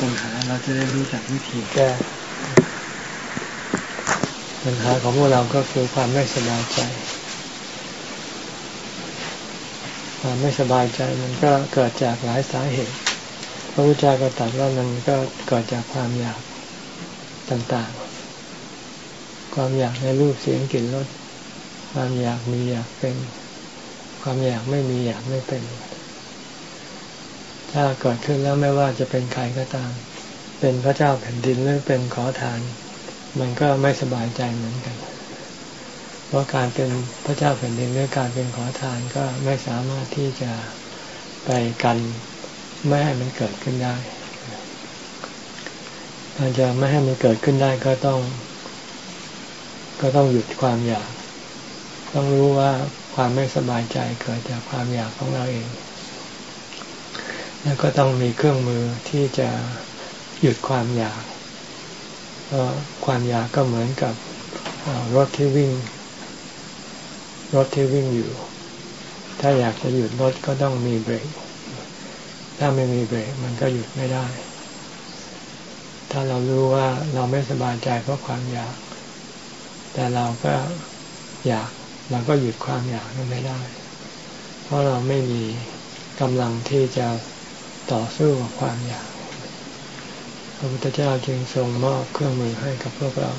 ปัญหาเราจะได้รู้จักวิธีแก้ปัญหาของพวกเราก็คือความไม่สบายใจ ความไม่สบายใจมันก็เกิดจากหลายสาเหตุ พระพุทธเจ้าก็ตรัสว่ามันก็เกิดจากความอยากต่างๆ ความอยากในรูปเสียงกลิ่นรส ความอยากมีอยากเป็น ความอยากไม่มีอยากไม่เป็น ถ้าเกิดขึ้นแล้วไม่ว่าจะเป็นใครก็ตาม เป็นพระเจ้าแผ่นดินหรือเป็นขอทาน มันก็ไม่สบายใจเหมือนกัน เพราะการเป็นพระเจ้าแผ่นดินหรือการเป็นขอทานก็ไม่สามารถที่จะไปกันไม่ให้มันเกิดขึ้นได้การจะไม่ให้มันเกิดขึ้นได้ก็ต้อง ก็ต้องหยุดความอยาก ต้องรู้ว่าความไม่สบายใจเกิดจากความอยากของเราเอง แล้วก็ต้องมีเครื่องมือที่จะหยุดความอยากเพราะความอยากก็เหมือนกับรถที่วิ่ง รถที่วิ่งอยู่ ถ้าอยากจะหยุดรถก็ต้องมีเบรก ถ้าไม่มีเบรกมันก็หยุดไม่ได้ ถ้าเรารู้ว่าเราไม่สบายใจเพราะความอยาก แต่เราก็อยากเราก็หยุดความอยากนั้นไม่ได้ เพราะเราไม่มีกำลังที่จะ ต่อสู้กับความอยาก พระพุทธเจ้าจึงทรงมอบเครื่องมือให้กับพวกเรา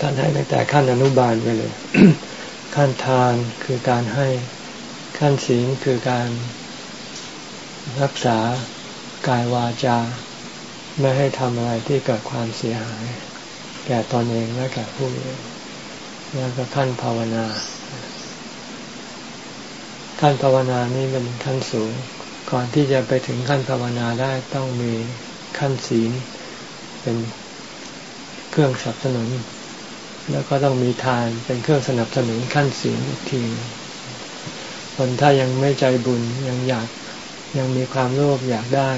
ท่านให้ตั้งแต่ขั้นอนุบาลไปเลย ขั้นทานคือการให้ ขั้นศีลคือการรักษากายวาจา ไม่ให้ทำอะไรที่เกิดความเสียหาย แก่ตนเองและแก่ผู้อื่นแล้วก็ขั้นภาวนา ขั้นภาวนานี้เป็นขั้นสูง ก่อนที่จะไปถึงขั้นภาวนาได้ต้องมีขั้นศีลเป็นเครื่องสนับสนุน แล้วก็ต้องมีทานเป็นเครื่องสนับสนุนขั้นศีลอีกทีคนถ้ายังไม่ใจบุญยังอยากยังมีความโลภอยากได้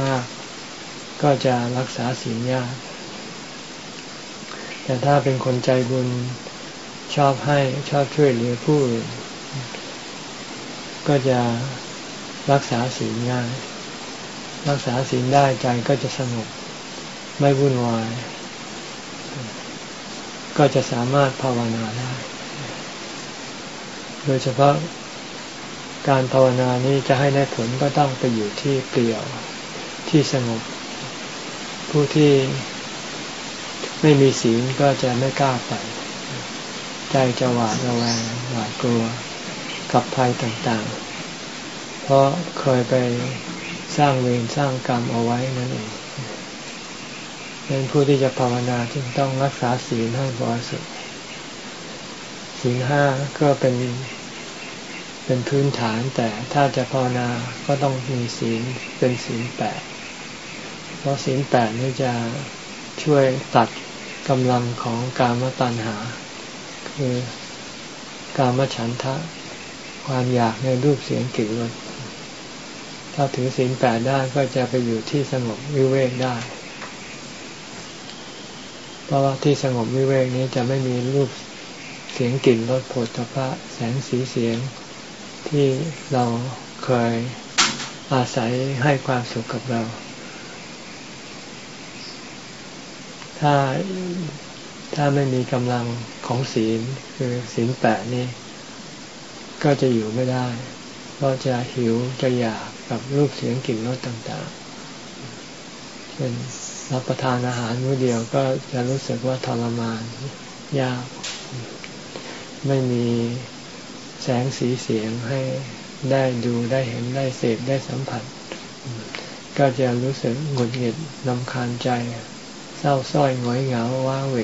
มากก็จะรักษาศีลยาก แต่ถ้าเป็นคนใจบุญชอบให้ชอบช่วยเหลือผู้อื่นก็จะ รักษาศีลง่าย รักษาศีลได้ใจก็จะสงบไม่วุ่นวาย ก็จะสามารถภาวนาได้ โดยเฉพาะการภาวนานี้จะให้ได้ผลก็ต้องไปอยู่ที่เปลี่ยวที่สงบ ผู้ที่ไม่มีศีลก็จะไม่กล้าไป ใจจะหวาดระแวงหวาดกลัวกับภัยต่างๆ เพราะเคยไปสร้างเวรสร้างกรรมเอาไว้นั่นเองเป็นผู้ที่จะภาวนาจึงต้องรักษาศีลให้บริสุทธิ์ศีลห้าก็เป็นเป็นพื้นฐานแต่ถ้าจะภาวนาก็ต้องมีศีลเป็นศีลแปดเพราะศีลแปดนี่จะช่วยตัดกำลังของกามตัณหา คือกามฉันทะ ความอยากในรูปเสียงกลิ่นรส ถ้าถือศีลแปดได้ก็จะไปอยู่ที่สงบวิเวกได้ เพราะว่าที่สงบวิเวกนี้จะไม่มีรูปเสียงกลิ่นรสผลพระแสงสีเสียงที่เราเคยอาศัยให้ความสุขกับเรา ถ้าถ้าไม่มีกำลังของศีลคือศีลแปดนี่ก็จะอยู่ไม่ได้ ก็จะหิวจะอยาก กับรูปเสียงกลิ่นรสต่างๆ เช่นรับประทานอาหารมื้อเดียวก็จะรู้สึกว่าทรมานยาก ไม่มีแสงสีเสียงให้ได้ดูได้เห็นได้เสพได้สัมผัส ก็จะรู้สึกหงุดหงิดนำคาญใจ เศร้าส้อยงอยเหงาว้าเหว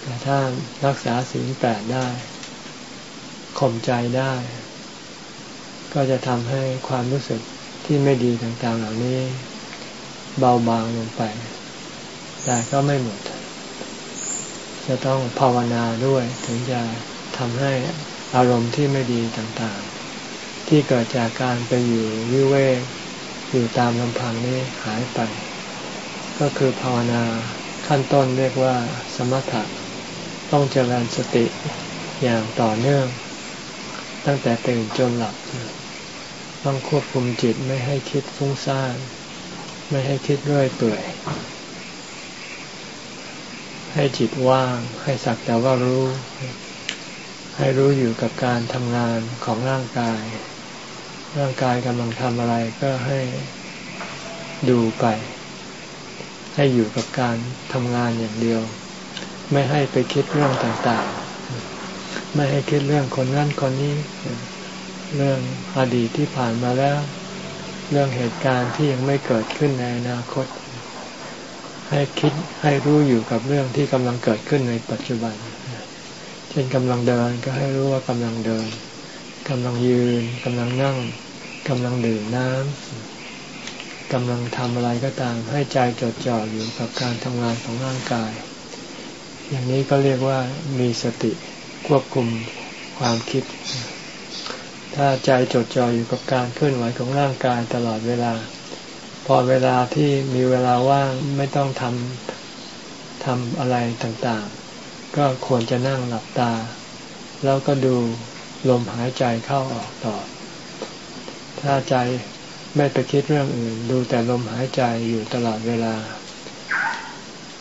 แต่ถ้ารักษาศีลแปดได้ข่มใจได้ ก็จะทำให้ความรู้สึกที่ไม่ดีต่างๆเหล่านี้ เบาบางลงไป แต่ก็ไม่หมด จะต้องภาวนาด้วยถึงจะทำให้อารมณ์ที่ไม่ดีต่างๆ ที่เกิดจากการไปอยู่วิเวกอยู่ตามลำพังนี้หายไป ก็คือภาวนาขั้นต้นเรียกว่าสมถะต้องเจริญสติอย่างต่อเนื่อง ตั้งแต่ตื่นจนหลับ ต้องควบคุมจิตไม่ให้คิดฟุ้งซ่าน ไม่ให้คิดเรื่อยเปื่อย ให้จิตว่าง ให้สักแต่ว่ารู้ ให้รู้อยู่กับการทำงานของร่างกาย ร่างกายกำลังทำอะไรก็ให้ดูไป ให้อยู่กับการทำงานอย่างเดียว ไม่ให้ไปคิดเรื่องต่างๆ ไม่ให้คิดเรื่องคนนั้นคนนี้ เรื่องอดีตที่ผ่านมาแล้ว เรื่องเหตุการณ์ที่ยังไม่เกิดขึ้นในอนาคต ให้คิดให้รู้อยู่กับเรื่องที่กำลังเกิดขึ้นในปัจจุบัน เช่นกำลังเดินก็ให้รู้ว่ากำลังเดินกำลังยืนกำลังนั่งกำลังดื่มน้ำกำลังทำอะไรก็ตามให้ใจจดจ่ออยู่กับการทำงานของร่างกาย อย่างนี้ก็เรียกว่ามีสติควบคุมความคิด ถ้าใจจดจ่ออยู่กับการเคลื่อนไหวของร่างกายตลอดเวลา พอเวลาที่มีเวลาว่างไม่ต้องทำทำอะไรต่างๆ ก็ควรจะนั่งหลับตา แล้วก็ดูลมหายใจเข้าออกต่อ ถ้าใจไม่ไปคิดเรื่องอื่น ดูแต่ลมหายใจอยู่ตลอดเวลา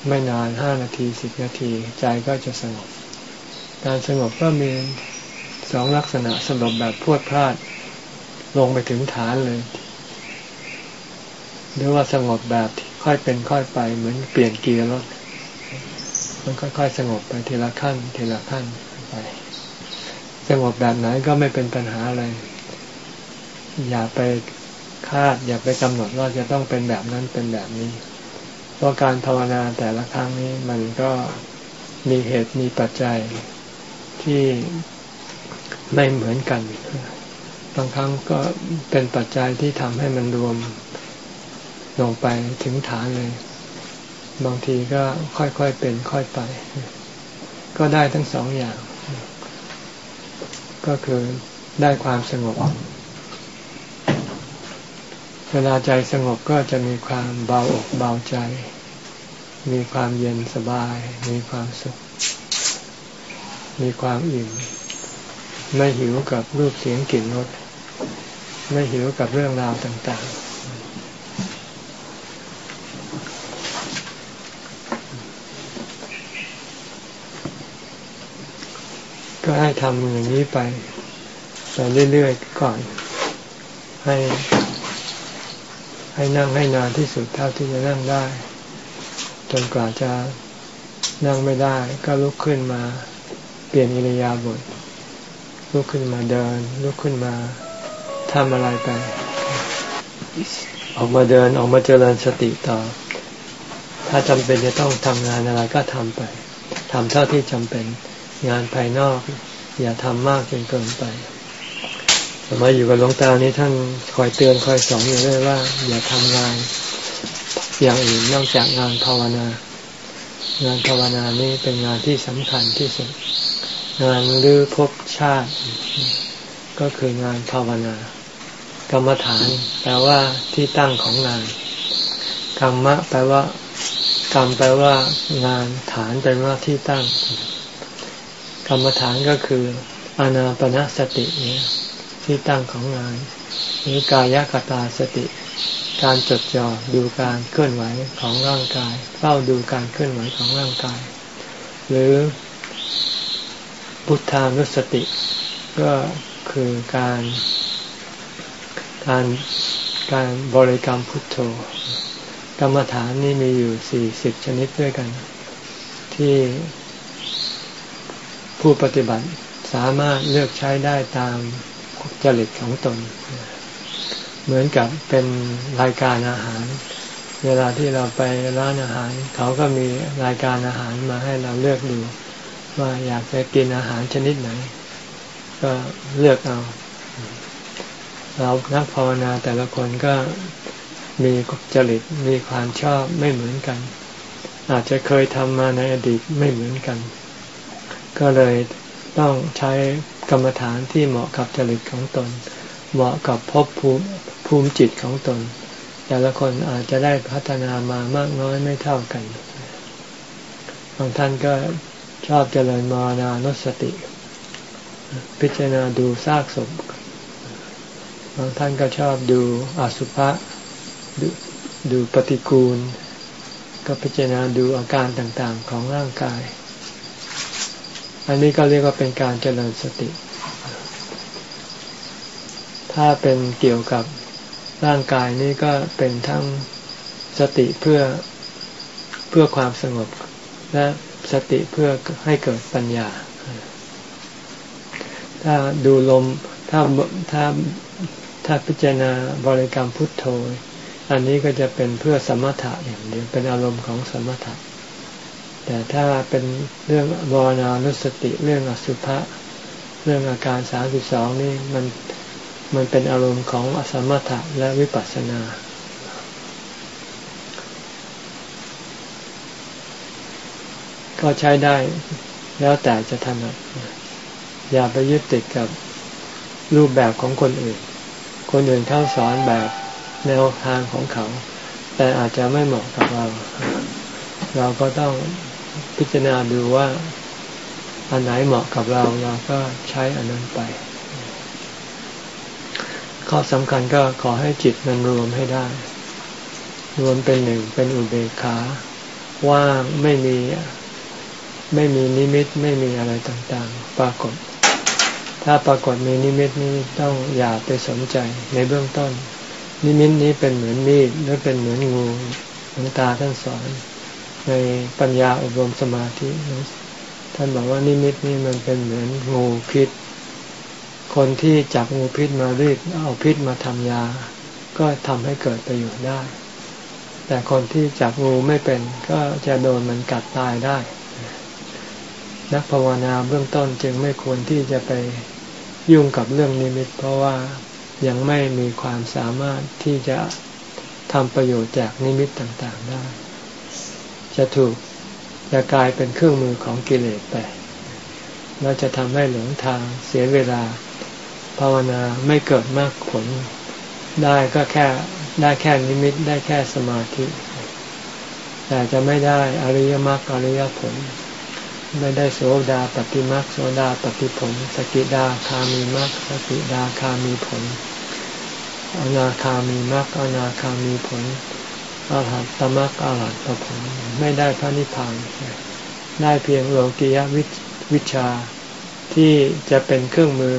ไม่นานห้านาทีสิบนาทีใจก็จะสงบ การสงบก็มี สองลักษณะสงบแบบพวดพลาด ลงไปถึงฐานเลย หรือว่าสงบแบบค่อยเป็นค่อยไปเหมือนเปลี่ยนเกียร์รถ มันค่อยๆสงบไปทีละขั้น ทีละขั้นไป สงบแบบไหนก็ไม่เป็นปัญหาอะไร อย่าไปคาด อย่าไปกำหนดว่าจะต้องเป็นแบบนั้นเป็นแบบนี้ เพราะการภาวนาแต่ละครั้งนี้มันก็มีเหตุมีปัจจัยที่ ไม่เหมือนกัน บางครั้งก็เป็นปัจจัยที่ทำให้มันรวมลงไปถึงฐานเลย บางทีก็ค่อยๆเป็นค่อยไป ก็ได้ทั้งสองอย่าง ก็คือได้ความสงบ เวลาใจสงบก็จะมีความเบาอกเบาใจ มีความเย็นสบาย มีความสุข มีความอิ่ม ไม่หิวกับรูปเสียงกลิ่นรสไม่หิวกับเรื่องราวต่างๆ ก็ให้ทำอย่างนี้ไปไปเรื่อยๆก่อน ให้ให้นั่งให้นานที่สุดเท่าที่จะนั่งได้ จนกว่าจะนั่งไม่ได้ ก็ลุกขึ้นมาเปลี่ยนอิริยาบถ ลุกขึ้นมาเดิน ลุกขึ้นมาทำอะไรไป ออกมาเดินออกมาเจริญสติต่อ ถ้าจำเป็นจะต้องทำงานอะไรก็ทำไปทำเท่าที่จำเป็นงานภายนอก อย่าทำมากจนเกินไปสมัยอยู่กับหลวงตานี้ท่านคอยเตือนคอยสอนอยู่เรื่อยว่า อย่าทำงาน อย่างอื่นนอกจากงานภาวนา งานภาวนานี้เป็นงานที่สำคัญที่สุด งานหรือภพชาติ ก็คืองานภาวนากรรมฐานแปลว่าที่ตั้งของงานกรรมะแปลว่ากรรมแปลว่างานฐานแปลว่าที่ตั้ง กรรมฐานก็คืออานาปนาสติเนี้ที่ตั้งของงานนี้กายกตาสติ การจดจ่อดูการเคลื่อนไหวของร่างกายเฝ้าดูการเคลื่อนไหวของร่างกาย หรือ พุทธานุสติก็คือการการการบริกรรมพุทโธกรรมฐานนี่มีอยู่สี่สิบชนิดด้วยกัน ที่ผู้ปฏิบัติสามารถเลือกใช้ได้ตามจริตของตน เหมือนกับเป็นรายการอาหาร เวลาที่เราไปร้านอาหาร เขาก็มีรายการอาหารมาให้เราเลือกดู ว่าอยากจะกินอาหารชนิดไหน ก็เลือกเอา เรานักภาวนาแต่ละคนก็มีจริตมีความชอบไม่เหมือนกัน อาจจะเคยทำมาในอดีตไม่เหมือนกัน ก็เลยต้องใช้กรรมฐานที่เหมาะกับจริตของตน เหมาะกับภพภูมิภูมิจิตของตน แต่ละคนอาจจะได้พัฒนามามากน้อยไม่เท่ากัน บางท่านก็ ชอบเจริญมานานุสติ พิจารณาดูซากศพบางท่านก็ชอบดูอสุภะดูดูปฏิกูล ก็พิจารณาดูอาการต่างๆของร่างกาย อันนี้ก็เรียกว่าเป็นการเจริญสติ ถ้าเป็นเกี่ยวกับร่างกายนี่ก็เป็นทั้งสติเพื่อเพื่อความสงบและ สติเพื่อให้เกิดปัญญา ถ้าดูลมถ้าถ้าถ้าพิจารณาบริกรรมพุทโธ อันนี้ก็จะเป็นเพื่อสมถะอย่างเดียวเป็นอารมณ์ของสมถะ แต่ถ้าเป็นเรื่องบรณานุสติเรื่องอสุภะเรื่องอาการสาสิบสองนี่มันมันเป็นอารมณ์ของอสมถะและวิปัสสนา ก็ใช้ได้แล้วแต่จะถนัดอย่าไปยึดติดกับรูปแบบของคนอื่น คนอื่นเข้าสอนแบบแนวทางของเขา แต่อาจจะไม่เหมาะกับเรา เราก็ต้องพิจารณาดูว่าอันไหนเหมาะกับเราเราก็ใช้อันนั้นไป ข้อสำคัญก็ขอให้จิตมันรวมให้ได้ รวมเป็นหนึ่งเป็นอุเบกขา ว่างไม่มี ไม่มีนิมิตไม่มีอะไรต่างๆ ปรากฏ ถ้าปรากฏมีนิมิตนี้ต้องอย่าไปสนใจในเบื้องต้น นิมิตนี้เป็นเหมือนมีดหรือเป็นเหมือนงูหลวงตาท่านสอน ในปัญญาอบรมสมาธิท่านบอกว่านิมิตนี้มันเป็นเหมือนงูพิษ คนที่จับงูพิษมารีดเอาพิษมาทำยา ก็ทำให้เกิดประโยชน์ได้ แต่คนที่จับงูไม่เป็นก็จะโดนมันกัดตายได้ นักภาวนาเบื้องต้นจึงไม่ควรที่จะไปยุ่งกับเรื่องนิมิต เพราะว่ายังไม่มีความสามารถที่จะทำประโยชน์จากนิมิตต่างๆได้ จะถูกจะกลายเป็นเครื่องมือของกิเลสไปแล้วจะทำให้หลงทางเสียเวลา ภาวนาไม่เกิดมากผล ได้ก็แค่ได้แค่นิมิตได้แค่สมาธิ แต่จะไม่ได้อริยมรรคอริยผล ไม่ได้โสดาปฏิมักโสดาปฏิผล สกิดาคามีมักสกิดาคามีผลอนาคามีมักอนาคามีผลอรหัตตมักอรหัตตผลไม่ได้พระนิพพานได้เพียงโลกียวิวชาที่จะเป็นเครื่องมือ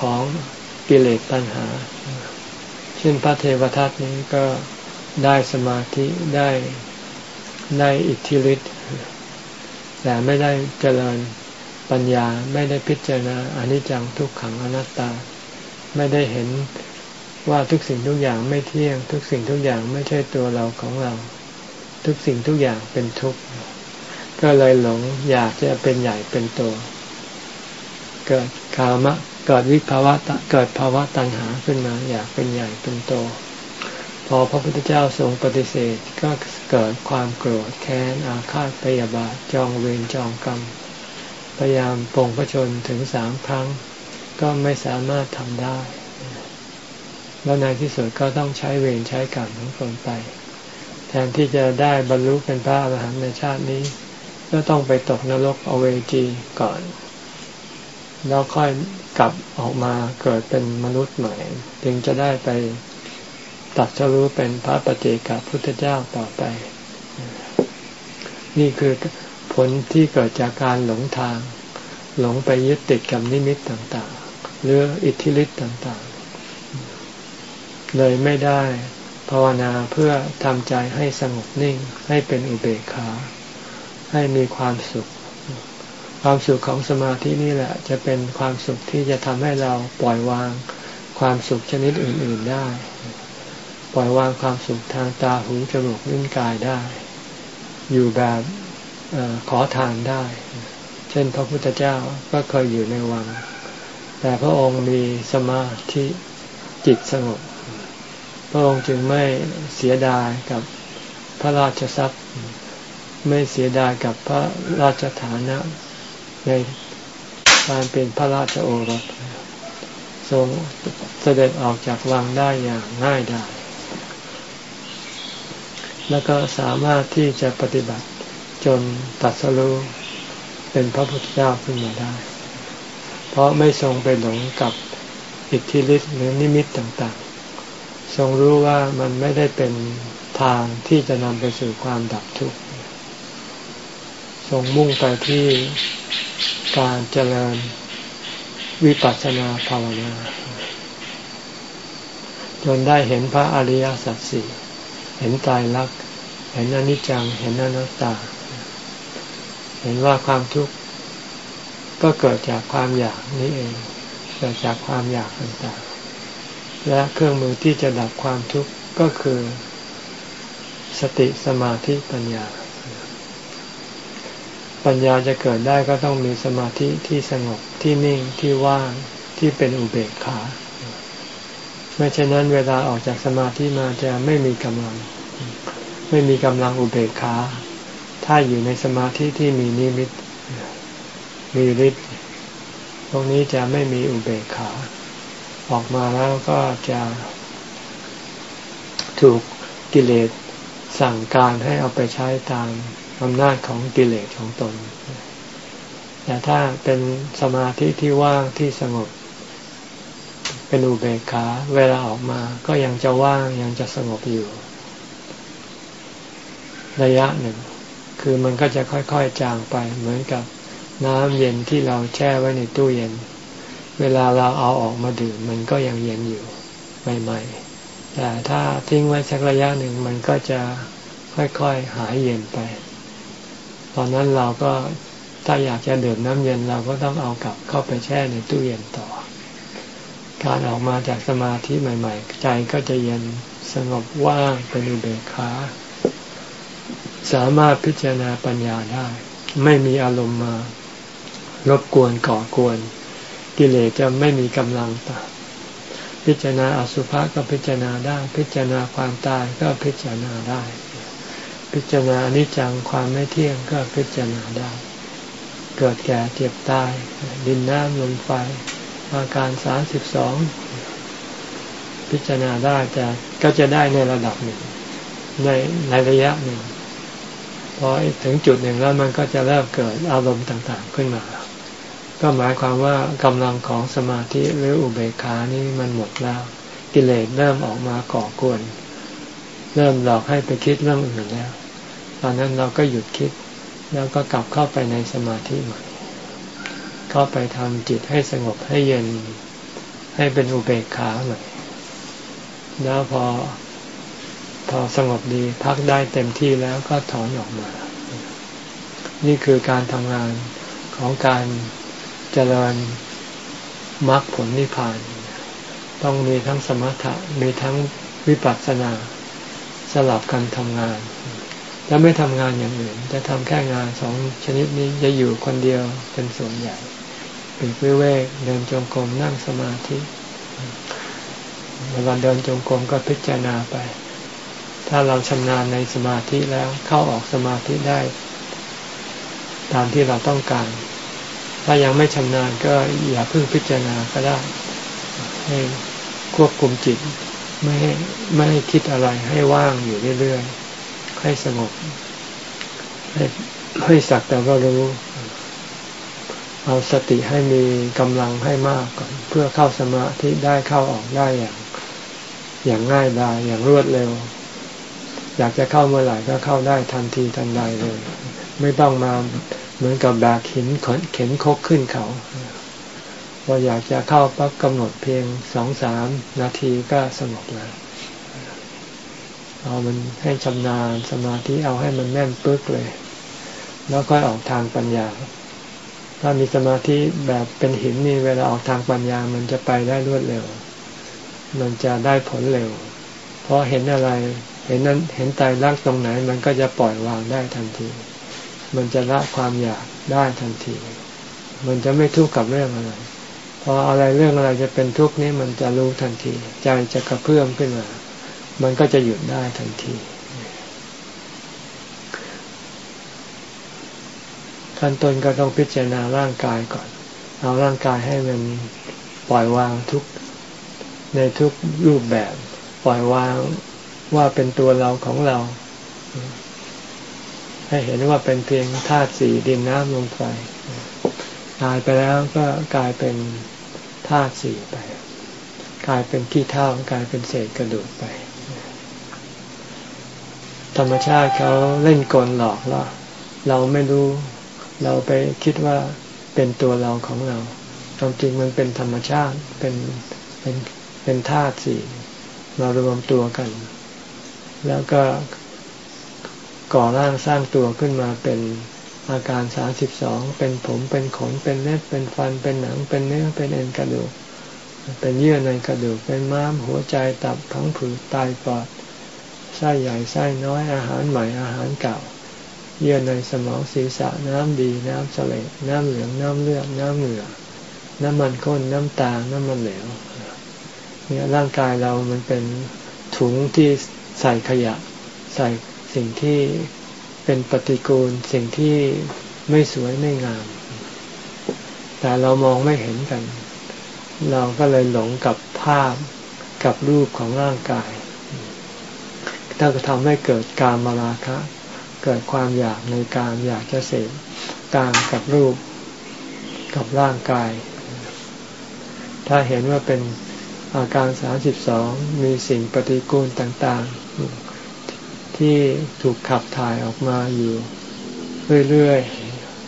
ของกิเลสตัณหา เช่นพระเทวทัตนี้ก็ได้สมาธิได้ได้อิทธิฤทธิ์ แต่ไม่ได้เจริญปัญญาไม่ได้พิจารณาอนิจจังทุกขังอนัตตา ไม่ได้เห็นว่าทุกสิ่งทุกอย่างไม่เที่ยง ทุกสิ่งทุกอย่างไม่ใช่ตัวเราของเรา ทุกสิ่งทุกอย่างเป็นทุกข์ก็เลยหลงอยากจะเป็นใหญ่เป็นโตเกิดคามะเกิดวิภาวะเกิดภาวะตัณหาขึ้นมา อยากเป็นใหญ่เป็นโต พอพระพุทธเจ้าทรงปฏิเสธก็เกิดความโกรธแค้นอาฆาตพยาบาทจองเวรจองกรรม พยายามปองพระชนถึงสามครั้ง ก็ไม่สามารถทำได้ แล้วในที่สุดก็ต้องใช้เวรใช้กรรมของตนไป แทนที่จะได้บรรลุเป็นพระอรหันต์ในชาตินี้ ก็ต้องไปตกนรกอเวจีก่อน แล้วค่อยกลับออกมาเกิดเป็นมนุษย์ใหม่ จึงจะได้ไป ตัดสรู้เป็นพระปฏิกับพุทธเจ้าต่อไป นี่คือผลที่เกิดจากการหลงทาง หลงไปยึดติดกับนิมิตต่างๆ หรืออิทธิฤทธิ์ต่างๆ เลยไม่ได้ภาวนาเพื่อทำใจให้สงบนิ่งให้เป็นอุเบกขา ให้มีความสุข ความสุขของสมาธินี่แหละ จะเป็นความสุขที่จะทำให้เราปล่อยวางความสุขชนิดอื่น ๆได้ ปล่อยวางความสุขทางตาหูจมูกลิ้นกายได้ อยู่แบบอขอทานได้ เช่นพระพุทธเจ้าก็เคยอยู่ในวัง แต่พระองค์มีสมาธิจิตสงบ พระองค์จึงไม่เสียดายกับพระราชทรัพย์ ไม่เสียดายกับพระราชฐานะในการเป็นพระราชโอรสทรงเสด็จออกจากวังได้อย่างง่ายดาย แล้วก็สามารถที่จะปฏิบัติจนตัดสรู้เป็นพระพุทธเจ้าขึ้นมาได้ เพราะไม่ทรงไปหลงกับอิทธิฤทธิ์หรือนิมิตต่างๆ ทรงรู้ว่ามันไม่ได้เป็นทางที่จะนำไปสู่ความดับทุกข์ ทรงมุ่งไปที่การเจริญวิปัสสนาภาวนา จนได้เห็นพระอริยสัจสี่ เห็นตายรัก เห็นอนิจจัง เห็นอนัตตา เห็นว่าความทุกข์ก็เกิดจากความอยากนี้เอง เกิดจากความอยากต่างๆ และเครื่องมือที่จะดับความทุกข์ก็คือ สติสมาธิปัญญา ปัญญาจะเกิดได้ก็ต้องมีสมาธิที่สงบที่นิ่งที่ว่างที่เป็นอุเบกขา ไม่เช่นนั้นเวลาออกจากสมาธิมาจะไม่มีกำลัง ไม่มีกำลังอุเบกขาถ้าอยู่ในสมาธิที่มีนิมิตมีฤทธิ์ตรงนี้จะไม่มีอุเบกขา ออกมาแล้วก็จะถูกกิเลสสั่งการให้เอาไปใช้ตามอำนาจของกิเลสของตน แต่ถ้าเป็นสมาธิที่ว่างที่สงบ เป็นอุเบกขา เวลาออกมาก็ยังจะว่างยังจะสงบอยู่ ระยะหนึ่ง คือมันก็จะค่อยๆจางไป เหมือนกับน้ำเย็นที่เราแช่ไว้ในตู้เย็น เวลาเราเอาออกมาดื่มมันก็ยังเย็นอยู่ใหม่ๆแต่ถ้าทิ้งไว้สักระยะหนึ่งมันก็จะค่อยๆหายเย็นไป ตอนนั้นเราก็ถ้าอยากจะดื่มน้ำเย็นเราก็ต้องเอากลับเข้าไปแช่ในตู้เย็นต่อ การออกมาจากสมาธิใหม่ ๆ ใจก็จะเย็นสงบว่างเป็นอุเบกขาสามารถพิจารณาปัญญาได้ ไม่มีอารมณ์มารบกวนก่อกวน กิเลสจะไม่มีกำลังต่อพิจารณาอสุภะก็พิจารณาได้ พิจารณาความตายก็พิจารณาได้ พิจารณาอนิจจังความไม่เที่ยงก็พิจารณาได้ เกิดแก่เจ็บตาย ดินน้ำลมไฟ อาการสามสิบสองพิจารณาได้แต่ก็จะได้ในระดับหนึ่ง ในในระยะหนึ่งพอถึงจุดหนึ่งแล้วมันก็จะเริ่มเกิดอารมณ์ต่าง ๆ ขึ้นมา ก็หมายความว่ากำลังของสมาธิหรืออุเบกขานี่มันหมดแล้ว กิเลสเริ่มออกมาก่อกวน เริ่มหลอกให้ไปคิดเรื่องอื่นแล้ว ตอนนั้นเราก็หยุดคิด แล้วก็กลับเข้าไปในสมาธิใหม่ เข้าไปทำจิตให้สงบให้เย็น ให้เป็นอุเบกขาหม่อยแล้วพอพอสงบดีพักได้เต็มที่แล้วก็ถอนออกมา นี่คือการทำงานของการเจริญมรรคผลนิพพาน ต้องมีทั้งสมถะมีทั้งวิปัสสนาสลับกันทำงาน แล้วไม่ทำงานอย่างอื่น จะทำแค่งานสองชนิดนี้จะอยู่คนเดียวเป็นส่วนใหญ่ ป็นวิเวกเดินจงกรมนั่งสมาธิเวลาเดินจงกรมก็พิจารณาไป ถ้าเราชำนาญในสมาธิแล้วเข้าออกสมาธิได้ ตามที่เราต้องการ ถ้ายังไม่ชำนาญก็อย่าเพิ่งพิจารณาก็ได้ ให้ควบคุมจิต ไม่ให้ไม่ให้คิดอะไรให้ว่างอยู่เรื่อยๆให้สงบให้ให้สักแต่ว่ารู้ เอาสติให้มีกำลังให้มากก่อน เพื่อเข้าสมาธิได้เข้าออกได้อย่าง อย่างง่ายดายอย่างรวดเร็ว อยากจะเข้าเมื่อไหร่ก็เข้าได้ทันทีทันใดเลย ไม่ต้องมาเหมือนกับแบกหินเข็นคกขึ้นเขาพออยากจะเข้าปั๊บกำหนดเพียงสองสามนาทีก็สงบแล้วเอามันให้ชำนาญสมาธิเอาให้มันแน่นปึ๊กเลย แล้วค่อยออกทางปัญญา ถ้ามีสมาธิแบบเป็นหินนี่เวลาออกทางปัญญามันจะไปได้รวดเร็ว มันจะได้ผลเร็ว เพราะเห็นอะไร เห็นนั้นเห็นตายรักตรงไหน มันก็จะปล่อยวางได้ทันที มันจะละความอยากได้ทันที มันจะไม่ทุกข์กับเรื่องอะไรพออะไรเรื่องอะไรจะเป็นทุกข์นี้มันจะรู้ทันที ใจจะกระเพื่อมขึ้นมา มันก็จะหยุดได้ทันที ขั้นต้นก็ต้องพิจารณาร่างกายก่อน เอาร่างกายให้มันปล่อยวางทุกในทุกรูปแบบ ปล่อยวางว่าเป็นตัวเราของเรา ให้เห็นว่าเป็นเพียงธาตุสี่ดินน้ำลมไฟตายไปแล้วก็กลายเป็นธาตุสี่ไป กลายเป็นขี้เท่ากลายเป็นเศษกระดูกไป ธรรมชาติเขาเล่นกลหลอกเราเราไม่รู้ เราไปคิดว่าเป็นตัวเราของเราความจริงมันเป็นธรรมชาติเป็นเป็นเป็นธาตุสี่มารวมตัวกัน แล้วก็ก่อร่างสร้างตัวขึ้นมาเป็นอาการสาสิบสองเป็นผมเป็นขนเป็นเล็บเป็นฟันเป็นหนัง เป็นเนื้อเป็นเอ็นกระดูก เป็นเยื่อในกระดูกเป็นม้ามหัวใจตับทั้งผืดไตปอดไส้ใหญ่ไส้น้อยอาหารใหม่อาหารเก่า เยื่อในสมองศีรษะน้ำดีน้ำเสลน้ำเหลืองน้ำเลือดน้ำเหงื่อน้ำมันข้นน้ำตา น้ำมันเหลวเนี่ยร่างกายเรามันเป็นถุงที่ใส่ขยะ ใส่สิ่งที่เป็นปฏิกูล สิ่งที่ไม่สวยไม่งาม แต่เรามองไม่เห็นกัน เราก็เลยหลงกับภาพกับรูปของร่างกายถ้าจะทำให้เกิดการมาราคะ เกิดความอยากในการอยากจะเสพตามกับรูปกับร่างกาย ถ้าเห็นว่าเป็นอาการสามสิบสองมีสิ่งปฏิกูลต่างๆ ที่ถูกขับถ่ายออกมาอยู่เรื่อย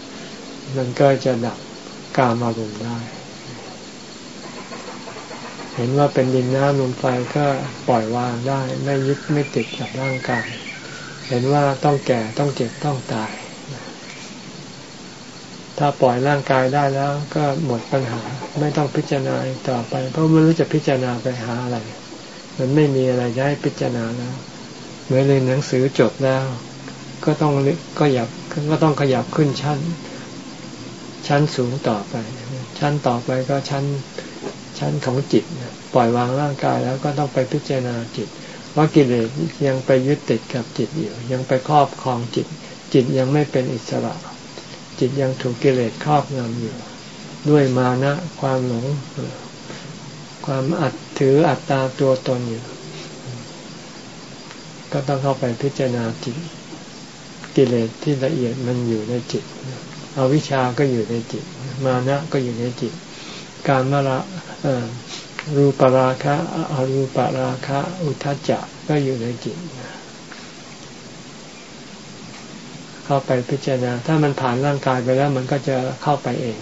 ๆ มันก็จะดับกามอารมณ์ได้ เห็นว่าเป็นดินน้ำลมไฟก็ปล่อยวางได้ ไม่ยึดไม่ติดกับร่างกาย เห็นว่าต้องแก่ต้องเจ็บต้องตาย ถ้าปล่อยร่างกายได้แล้วก็หมดปัญหา ไม่ต้องพิจารณาต่อไป เพราะไม่รู้จะพิจารณาไปหาอะไร มันไม่มีอะไรจะให้พิจารณาแล้วเมื่อเรียนหนังสือจบแล้ว ก็ต้องก็อยากก็ต้องขยับขึ้นชั้น ชั้นสูงต่อไป ชั้นต่อไปก็ชั้นชั้นของจิต ปล่อยวางร่างกายแล้วก็ต้องไปพิจารณาจิต ว่าะกิเลสยังไปยึดติดกับจิตอยู่ ยังไปครอบครองจิต จิตยังไม่เป็นอิสระ จิตยังถูกกิเลสครอบงำอยู่ ด้วยมานะความหลง ความอัดถืออัตตาตัวตนอยู่ ก็ต้องเข้าไปพิจารณาจิต กิเลสที่ละเอียดมันอยู่ในจิตอวิชาก็อยู่ในจิต มานะก็อยู่ในจิต การมละ รูปราคะอรูปราคะ อุทจจะก็อยู่ในจิตเข้าไปพิจารณา ถ้ามันผ่านร่างกายไปแล้ว มันก็จะเข้าไปเอง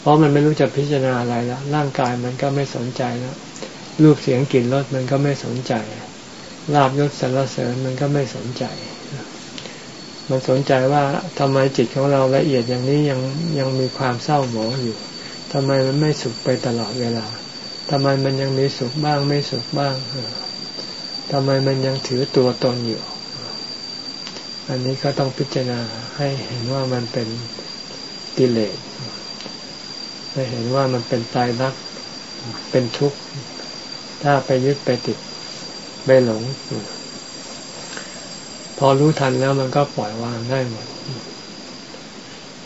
เพราะมันไม่รู้จะพิจารณาอะไรแล้วร่างกายมันก็ไม่สนใจแล้วรูปเสียงกลิ่นรสมันก็ไม่สนใจลาบยศสรรเสริญมันก็ไม่สนใจ มันสนใจว่าทำไมจิตของเราละเอียดอย่างนี้ยังยังมีความเศร้าหมองอยู่ทำไมมันไม่สุขไปตลอดเวลา ทำไมมันยังมีสุขบ้างไม่สุขบ้างทำไมมันยังถือตัวตนอยู่ อันนี้ก็ต้องพิจารณาให้เห็นว่ามันเป็นกิเลสให้เห็นว่ามันเป็นตายรัก เป็นทุกข์ ถ้าไปยึดไปติดไม่หลง พอรู้ทันแล้วมันก็ปล่อยวางได้หมด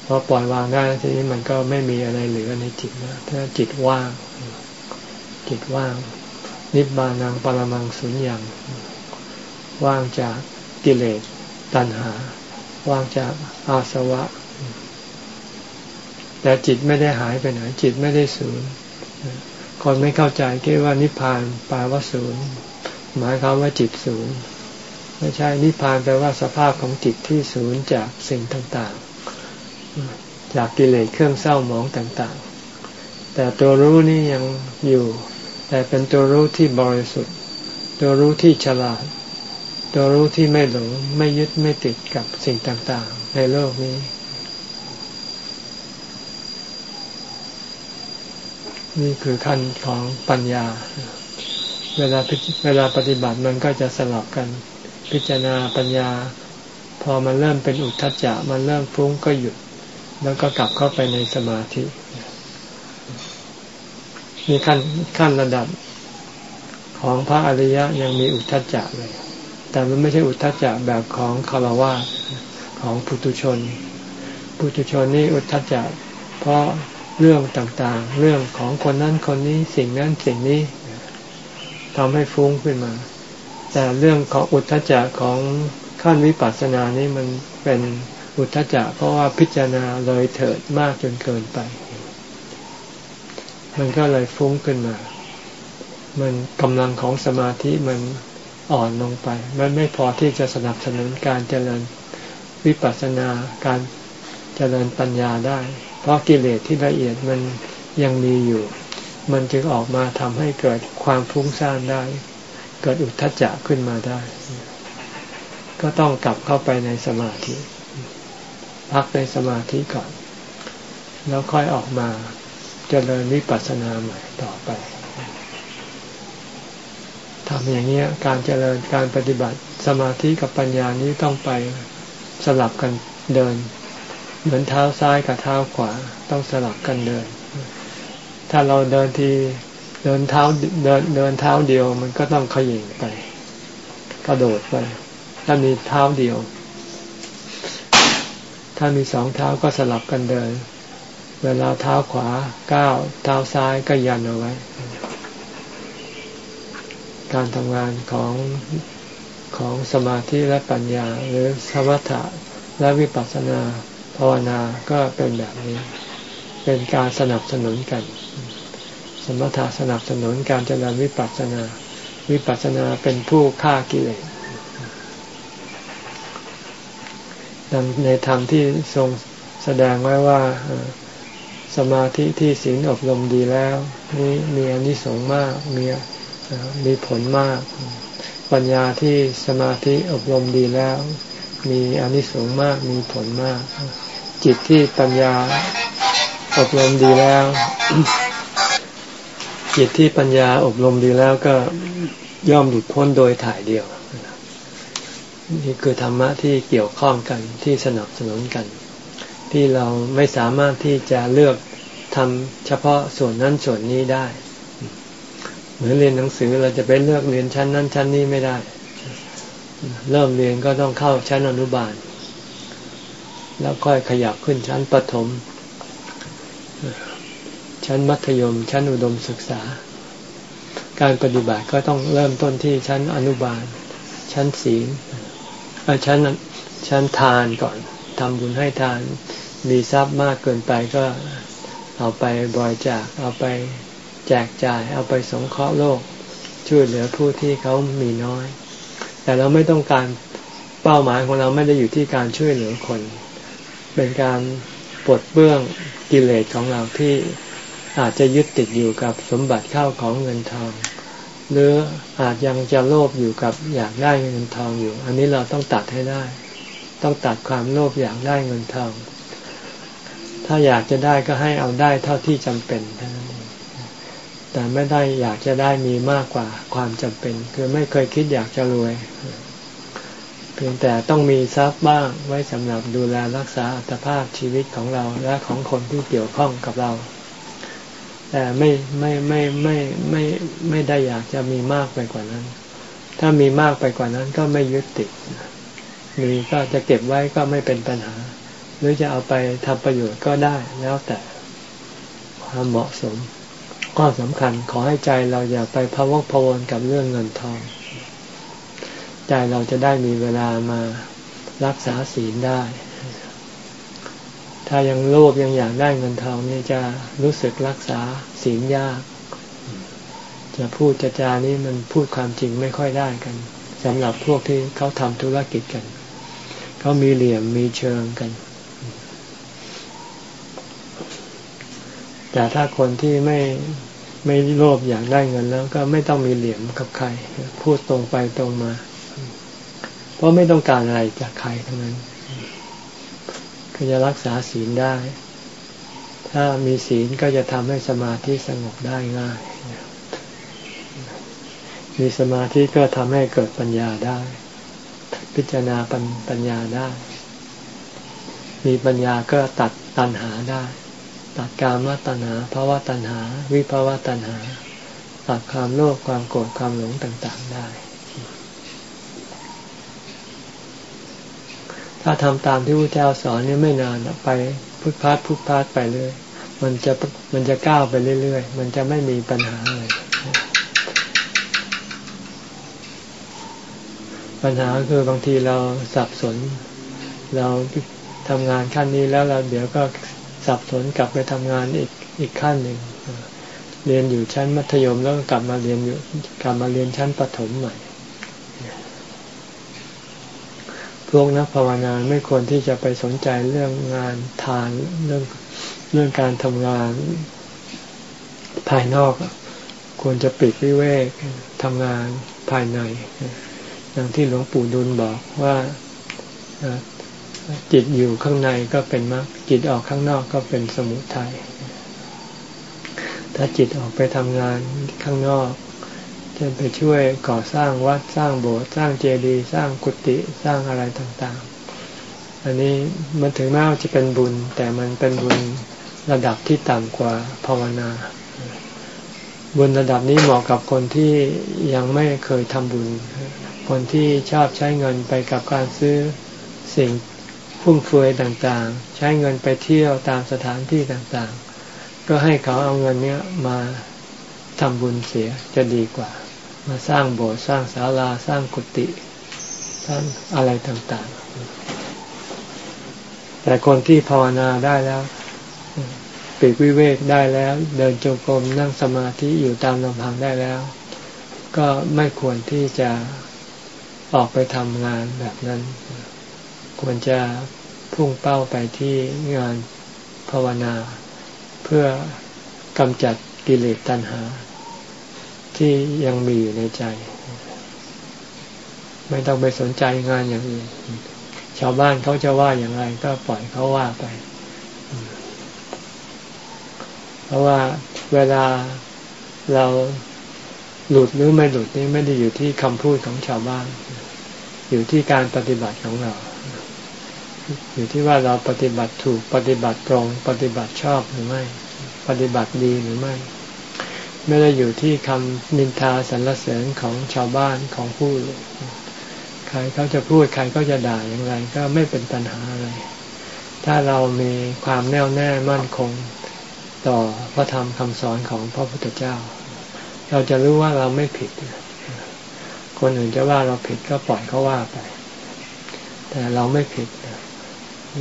พอปล่อยวางได้ทีนี้มันก็ไม่มีอะไรเหลือในจิตนะถ้าจิตว่าง จิตว่าง นิบานังปรมังสุญญ์ว่างจากกิเลสตัณหา ว่างจากอาสวะ แต่จิตไม่ได้หายไปไหน จิตไม่ได้สูญคนไม่เข้าใจคิดว่านิพพานแปลว่าศูนย์หมายความว่าจิตศูนไม่ใช่นิพพานแปลว่าสภาพของจิตที่ศูนจากสิ่งต่างๆ จากกิเลสเครื่องเศร้าหมองต่างๆ แต่ตัวรู้นี่ยังอยู่ แต่เป็นตัวรู้ที่บริสุทธิ์ ตัวรู้ที่ฉลาด ตัวรู้ที่ไม่หลงไม่ยึดไม่ติดกับสิ่งต่างๆ ในโลกนี้ นี่คือขั้นของปัญญา เวลาเวลาปฏิบัติมันก็จะสลับกัน พิจารณาปัญญา พอมันเริ่มเป็นอุทธัจจะมันเริ่มฟุ้งก็หยุด แล้วก็กลับเข้าไปในสมาธิ มีขั้นขั้นระดับของพระอริยะยังมีอุทธัจจะเลย แต่มันไม่ใช่อุทธัจจะแบบของคารวะของปุตุชน ปุตุชนนี่อุทธัจจะเพราะเรื่องต่างๆ เรื่องของคนนั้นคนนี้สิ่งนั้นสิ่งนี้ทำให้ฟุ้งขึ้นมา แต่เรื่องของอุทธจักของขั้นวิปัสสนานี้มันเป็นอุทธจักเพราะว่าพิจารณาเลยเถิดมากจนเกินไป มันก็เลยฟุ้งขึ้นมา มันกำลังของสมาธิมันอ่อนลงไป มันไม่พอที่จะสนับสนุนการเจริญวิปัสสนาการเจริญปัญญาได้ เพราะกิเลสที่ละเอียดมันยังมีอยู่ มันจึงออกมาทำให้เกิดความฟุ้งซ่านได้ เกิดอุทธัจจะขึ้นมาได้ ก็ต้องกลับเข้าไปในสมาธิ พักในสมาธิก่อน แล้วค่อยออกมา เจริญวิปัสสนาใหม่ต่อไปทำอย่างนี้การเจริญการปฏิบัติสมาธิกับปัญญานี้ต้องไปสลับกันเดิน เหมือนเท้าซ้ายกับเท้าขวาต้องสลับกันเดิน ถ้าเราเดินทีเดินเท้าเดินเดินเท้าเดียวมันก็ต้องขยิงไปกระโดดไป ถ้ามีเท้าเดียว ถ้ามีสองเท้าก็สลับกันเดิน เวลาเท้าขวาก้าวเท้าซ้ายก็ยันเอาไว้ การทำงานของของสมาธิและปัญญา หรือสมถะและวิปัสสนาภาวนาก็เป็นแบบนี้ เป็นการสนับสนุนกัน สมถะสนับสนุนการเจริญวิปัสสนา วิปัสสนาเป็นผู้ฆ่ากิเลสดังในธรรมที่ทรงแสดงไว้ว่า สมาธิที่ศีลอบรมดีแล้ว นี่มีอนิสงส์มากมีมีผลมาก ปัญญาที่สมาธิอบรมดีแล้ว มีอนิสงส์มากมีผลมาก จิตที่ปัญญาอบรมดีแล้ว จิตที่ปัญญาอบรมดีแล้วก็ย่อมหลุดพ้นโดยถ่ายเดียว นี่คือธรรมะที่เกี่ยวข้องกันที่สนับสนุนกัน ที่เราไม่สามารถที่จะเลือกทำเฉพาะส่วนนั้นส่วนนี้ได้ เหมือนเรียนหนังสือเราจะไปเลือกเรียนชั้นนั้นชั้นนี้ไม่ได้ เริ่มเรียนก็ต้องเข้าชั้นอนุบาล แล้วค่อยขยับขึ้นชั้นประถม ชั้นมัธยม ชั้นอุดมศึกษา การปฏิบัติก็ต้องเริ่มต้นที่ชั้นอนุบาล ชั้นศีลชั้นชั้นทานก่อน ทำบุญให้ทาน มีทรัพย์มากเกินไปก็เอาไปบริจาคเอาไปแจกจ่าย เอาไปสงเคราะห์โลก ช่วยเหลือผู้ที่เขามีน้อย แต่เราไม่ต้องการเป้าหมายของเราไม่ได้อยู่ที่การช่วยเหลือคน เป็นการปลดเบื้องกิเลสของเราที่อาจจะยึดติดอยู่กับสมบัติเข้าของเงินทอง หรืออาจยังจะโลภอยู่กับอยากได้เงินทองอยู่ อันนี้เราต้องตัดให้ได้ ต้องตัดความโลภอยากได้เงินทองถ้าอยากจะได้ก็ให้เอาได้เท่าที่จำเป็นเท่านั้นแต่ไม่ได้อยากจะได้มีมากกว่าความจำเป็น คือไม่เคยคิดอยากจะรวย เพียงแต่ต้องมีทรัพย์บ้างไว้สำหรับดูแลรักษาอัตภาพชีวิตของเราและของคนที่เกี่ยวข้องกับเรา แต่ไม่ไม่ไม่ไม่ไม่ไม่ได้อยากจะมีมากไปกว่านั้น ถ้ามีมากไปกว่านั้นก็ไม่ยึดติด มีก็จะเก็บไว้ก็ไม่เป็นปัญหา หรือจะเอาไปทำประโยชน์ก็ได้แล้วแต่ความเหมาะสมข้อสำคัญขอให้ใจเราอย่าไปพะวกพวนกับเรื่องเงินทอง ใจเราจะได้มีเวลามารักษาศีลได้ ถ้ายังโลภยังอยากได้เงินทองนี่จะรู้สึกรักษาศีลยาก จะพูดจะจานี้มันพูดความจริงไม่ค่อยได้กันสำหรับพวกที่เขาทำธุรกิจกัน เขามีเหลี่ยมมีเชิงกัน แต่ถ้าคนที่ไม่ไม่โลภอยากได้เงินแล้ว ก็ไม่ต้องมีเหลี่ยมกับใคร พูดตรงไปตรงมา เพราะไม่ต้องการอะไรจากใครทั้งนั้นก็จะรักษาศีลได้ ถ้ามีศีลก็จะทำให้สมาธิสงบได้ง่าย มีสมาธิก็ทำให้เกิดปัญญาได้ พิจารณาปัญญาได้ มีปัญญาก็ตัดตัณหาได้ ตัดกามตัณหาภาวะตัณหา วิภาวะตัณหา ตัดความโลภความโกรธความหลงต่างๆได้ ถ้าทำตามที่พระเจ้าสอนนี่ไม่นานไปพุทพาดพุทพาดไปเลยมันจะมันจะก้าวไปเรื่อยๆ มันจะไม่มีปัญหาอะไปัญหาคือบางทีเราสับสน เราทำงานขั้นนี้แล้วเราเดี๋ยวก็สับสนกลับไปทำงานอีกอีกขั้นหนึ่งเรียนอยู่ชั้นมัธยมแล้วก็กลับมาเรียนอยู่กลับมาเรียนชั้นประถมใหม่ พวกนักภาวนาไม่ควรที่จะไปสนใจเรื่องงานทานเรื่องเรื่องการทำงานภายนอก ควรจะปิดวิเวกทำงานภายใน อย่างที่หลวงปู่ดุลบอกว่าจิตอยู่ข้างในก็เป็นมรรคจิตออกข้างนอกก็เป็นสมุทัยถ้าจิตออกไปทำงานข้างนอกเช่นไปช่วยก่อสร้างวัดสร้างโบสถ์สร้างเจดีย์สร้างกุฏิสร้างอะไรต่างๆ อันนี้มันถึงแม้ว่าจะเป็นบุญ แต่มันเป็นบุญระดับที่ต่ำกว่าภาวนา บุญระดับนี้เหมาะกับคนที่ยังไม่เคยทำบุญ คนที่ชอบใช้เงินไปกับการซื้อสิ่งฟุ่มเฟือยต่างๆ ใช้เงินไปเที่ยวตามสถานที่ต่างๆ ก็ให้เขาเอาเงินนี้มาทำบุญเสียจะดีกว่า มาสร้างโบสถ์สร้างศาลาสร้างกุฏิสร้างอะไรต่างๆ แต่คนที่ภาวนาได้แล้วปีกวิเวกได้แล้ว เดินจงกรมนั่งสมาธิอยู่ตามลำพังได้แล้ว ก็ไม่ควรที่จะ ออกไปทำงานแบบนั้น ควรจะพุ่งเป้าไปที่งานภาวนา เพื่อกำจัดกิเลสตัณหา ที่ยังมีอยู่ในใจ ไม่ต้องไปสนใจงานอย่างอื่น ชาวบ้านเขาจะว่าอย่างไรก็ปล่อยเขาว่าไป เพราะว่าเวลาเรา หลุดหรือไม่หลุดนี่ไม่ได้อยู่ที่คำพูดของชาวบ้าน อยู่ที่การปฏิบัติของเรา อยู่ที่ว่าเราปฏิบัติถูกปฏิบัติตรง ปฏิบัติชอบหรือไม่ ปฏิบัติดีหรือไม่ ไม่ได้อยู่ที่คำนินทาสรรเสริญของชาวบ้านของผู้ใครเขาจะพูดใครก็จะด่าอย่างไร ก็ไม่เป็นปัญหาอะไร ถ้าเรามีความแน่วแน่มั่นคง ต่อพระธรรมคำสอนของพระพุทธเจ้า เราจะรู้ว่าเราไม่ผิด คนอื่นจะว่าเราผิดก็ปล่อยเขาว่าไป แต่เราไม่ผิด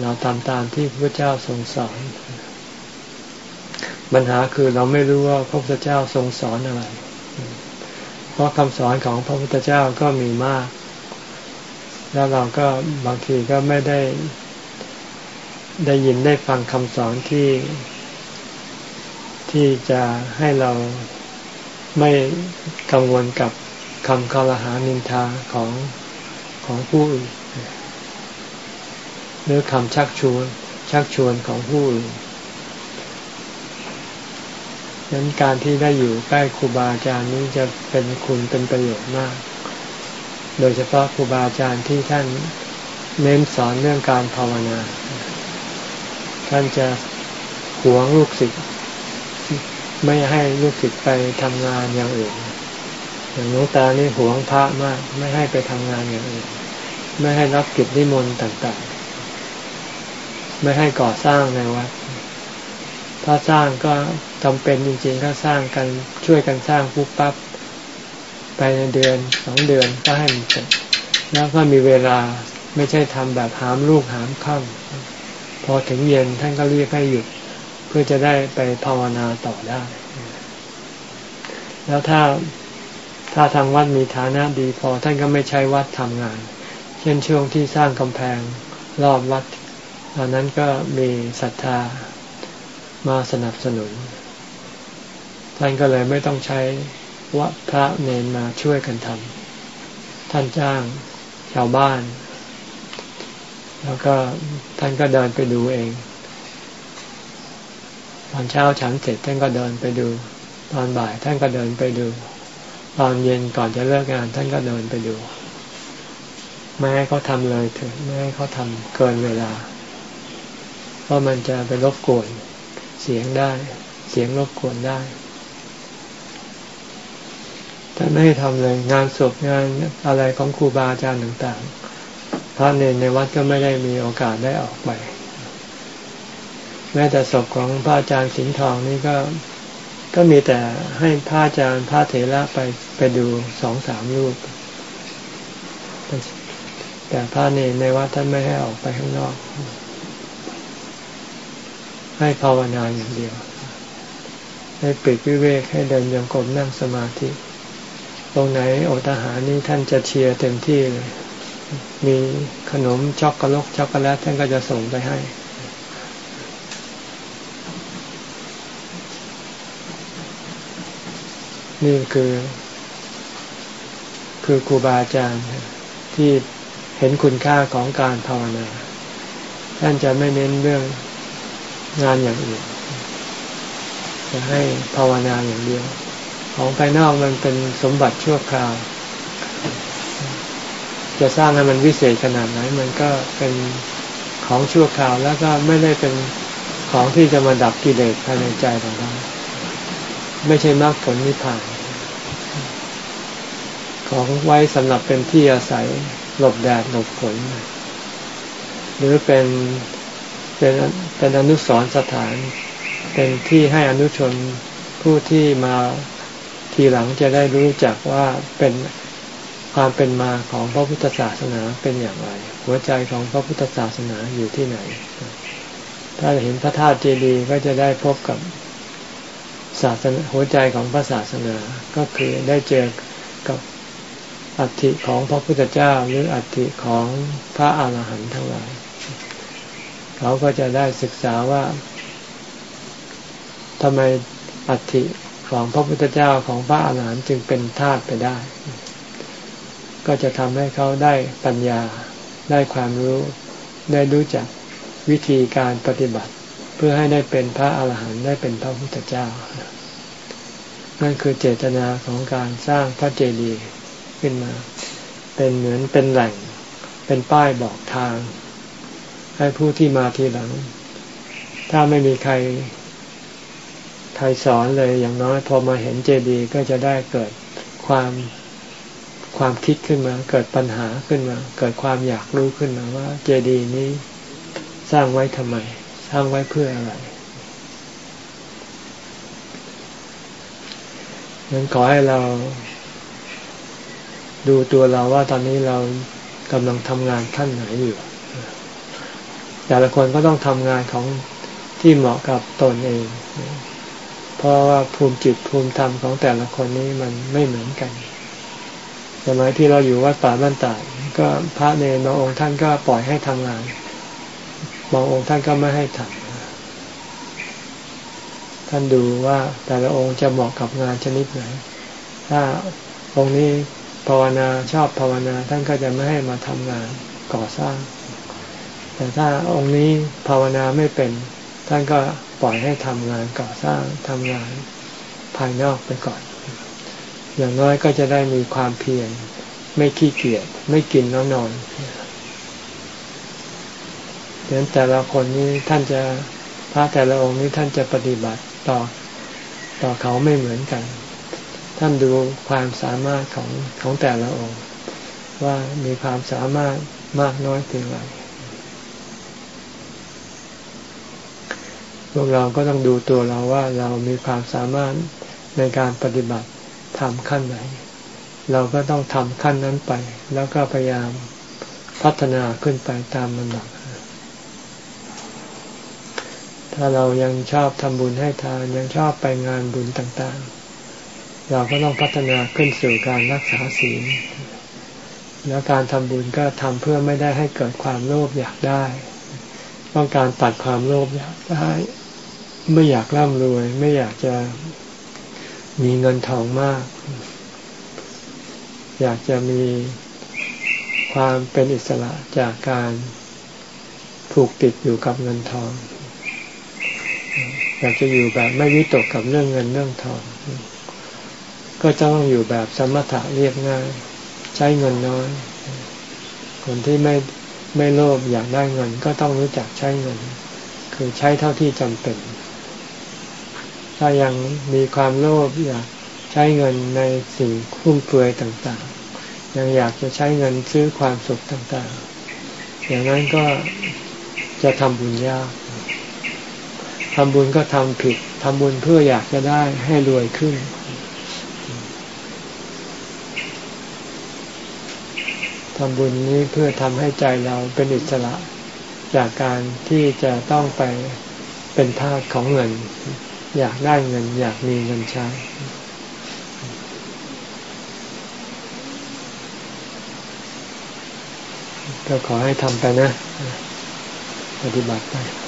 เราทำตามที่พระเจ้าทรงสอนปัญหาคือเราไม่รู้ว่าพระพุทธเจ้าทรงสอนอะไร เพราะคำสอนของพระพุทธเจ้าก็มีมาก แล้วเราก็บางทีก็ไม่ได้ ได้ยินได้ฟังคำสอนที่ที่จะให้เรา ไม่กังวลกับคำคารหานินทาของของผู้อื่นหรือคำชักชวนชักชวนของผู้อื่นนั้นการที่ได้อยู่ใกล้ครูบาอาจารย์นี้จะเป็นคุณเป็นประโยชน์มาก โดยเฉพาะครูบาอาจารย์ที่ท่านเน้นสอนเรื่องการภาวนา ท่านจะหวงลูกศิษย์ ไม่ให้ลูกศิษย์ไปทำงานอย่างอื่น อย่างหลวงตานี่หวงพระมาก ไม่ให้ไปทำงานอย่างอื่น ไม่ให้รับกิจนิมนต์ต่างๆ ไม่ให้ก่อสร้างในวัดถ้าสร้างก็จำเป็นจริงๆก็สร้างกันช่วยกันสร้างปุ๊บปั๊บไปในเดือนสองเดือนก็ให้มันเสร็จแล้วก็มีเวลาไม่ใช่ทำแบบหามลูกหามค่ำพอถึงเย็นท่านก็เรียกให้หยุด เพื่อจะได้ไปภาวนาต่อได้ แล้วถ้าถ้าทางวัดมีฐานะดีพอท่านก็ไม่ใช้วัดทำงาน เช่นช่วงที่สร้างกำแพงรอบวัดตอนนั้นก็มีศรัทธามาสนับสนุน ท่านก็เลยไม่ต้องใช้วัดพระเนนมาช่วยกันทำท่านจ้างชาวบ้าน แล้วก็ท่านก็เดินไปดูเอง ตอนเช้าฉันเสร็จท่านก็เดินไปดู ตอนบ่ายท่านก็เดินไปดู ตอนเย็นก่อนจะเลิกงานท่านก็เดินไปดู ไม่ให้เขาทำเลยเถอะไม่ให้เขาทำเกินเวลา เพราะมันจะไปรบกวนเสียงได้ เสียงรบกวนได้แต่ไม่ให้ทำเลยงานศพงานอะไรของครูบาอาจารย์ต่างๆพระเนรในวัดก็ไม่ได้มีโอกาสได้ออกไป ม้แต่ศพของพระอาจารย์สิงห์ทองนี่ก็ก็มีแต่ให้พระอาจารย์พระเถระไปไปดูสองสามรูป แต่พระเนในวัดท่านไม่ให้ออกไปข้างนอก ให้ภาวนาอย่างเดียว ให้ปิดวิเวกให้เดินยงกรมนั่งสมาธิ ตรงไหนอดอาหารนี้ท่านจะเชียร์เต็มที่เลย มีขนมช็อกโกแลตช็อกโกแลตท่านก็จะส่งไปให้ นี่คือ คือครูบาอาจารย์ที่เห็นคุณค่าของการภาวนาท่านจะไม่เน้นเรื่องงานอย่างอื่นจะให้ภาวนาอย่างเดียว ของภายนอกมันเป็นสมบัติชั่วคราว จะสร้างให้มันวิเศษขนาดไหน มันก็เป็นของชั่วคราวแล้วก็ไม่ได้เป็นของที่จะมาดับกิเลสภายในใจของเรา ไม่ใช่มรรคผลนิพพาน ของไว้สำหรับเป็นที่อาศัยหลบแดดหลบฝนหรือเป็นเป็นเป็นอนุสรสถาน เป็นที่ให้อนุชนผู้ที่มาทีหลังจะได้รู้จักว่าเป็นความเป็นมาของพระพุทธศาสนาเป็นอย่างไร หัวใจของพระพุทธศาสนาอยู่ที่ไหน ถ้าเห็นพระธาตุเจดีย์ก็จะได้พบกับ ศาสนาหัวใจของพระศาสนาก็คือได้เจอกับอัฐิของพระพุทธเจ้าหรืออัฐิของพระอาหารหันต์ทั้งหลาย เขาก็จะได้ศึกษาว่าทำไมอัฐิของพระพุทธเจ้าของพระอาหารหันต์จึงเป็นธาตุไปได้ ก็จะทำให้เขาได้ปัญญาได้ความรู้ได้รู้จักวิธีการปฏิบัติ เพื่อให้ได้เป็นพระอาหารหันต์ได้เป็นพระพุทธเจ้า นั่นคือเจตนาของการสร้างพระเจดีย์ขึ้นมา เป็นเหมือนเป็นแหล่ง เป็นป้ายบอกทาง ให้ผู้ที่มาทีหลัง ถ้าไม่มีใคร ใครสอนเลยอย่างน้อยพอมาเห็นเจดีย์ก็จะได้เกิดความความคิดขึ้นมา เกิดปัญหาขึ้นมา เกิดความอยากรู้ขึ้นมาว่า เจดีย์นี้สร้างไว้ทำไม สร้างไว้เพื่ออะไรนั้นขอให้เรา ดูตัวเราว่าตอนนี้เรากำลังทำงานขั้นไหนอยู่ แต่ละคนก็ต้องทำงานของที่เหมาะกับตนเอง เพราะว่าภูมิจิตภูมิธรรมของแต่ละคนนี้มันไม่เหมือนกันสมัยที่เราอยู่วัดป่าบ้านตายก็พระเนรบางองค์ท่านก็ปล่อยให้ทำงาน บางองค์ท่านก็ไม่ให้ทำท่านดูว่าแต่ละองค์จะเหมาะกับงานชนิดไหน ถ้าองค์นี้ภาวนาชอบภาวนาท่านก็จะไม่ให้มาทำงานก่อสร้าง แต่ถ้าองค์นี้ภาวนาไม่เป็น ท่านก็ปล่อยให้ทำงานก่อสร้างทำงานภายนอกไปก่อน อย่างน้อยก็จะได้มีความเพียรไม่ขี้เกียจไม่กินแล้วนอน ดังนั้นแต่ละคนนี้ท่านจะพระแต่ละองค์นี้ท่านจะปฏิบัติต่อต่อเขาไม่เหมือนกัน ท่านดูความสามารถของของแต่ละองค์ ว่ามีความสามารถมากน้อยเพียงไรพวกเราก็ต้องดูตัวเราว่าเรามีความสามารถในการปฏิบัติทำขั้นไหน เราก็ต้องทำขั้นนั้นไป แล้วก็พยายามพัฒนาขึ้นไปตามลำดับ ถ้าเรายังชอบทำบุญให้ทานยังชอบไปงานบุญต่างๆ เราก็ต้องพัฒนาขึ้นสู่การรักษาศีลแล้วการทำบุญก็ทำเพื่อไม่ได้ให้เกิดความโลภอยากได้ ต้องการตัดความโลภอยากได้ ไม่อยากร่ำรวย ไม่อยากจะมีเงินทองมาก อยากจะมีความเป็นอิสระจากการผูกติดอยู่กับเงินทอง อยากจะอยู่แบบไม่วิตกกับเรื่องเงินเรื่องทองก็จะต้องอยู่แบบสมถะเรียบง่าย ใช้เงินน้อย คนที่ไม่ไม่โลภอยากได้เงิน ก็ต้องรู้จักใช้เงิน คือใช้เท่าที่จำเป็น ถ้ายังมีความโลภอยากใช้เงินในสิ่งฟุ่มเฟือยต่างๆ ยังอยากจะใช้เงินซื้อความสุขต่างๆ อย่างนั้นก็จะทำบุญยาก ทำบุญก็ทำผิดทำบุญเพื่ออยากจะได้ให้รวยขึ้น ทำบุญนี้เพื่อทำให้ใจเราเป็นอิสระ จากการที่จะต้องไปเป็นทาสของเงิน อยากได้เงิน อยากมีเงินใช้ ก็ขอให้ทำไปนะ ปฏิบัติไป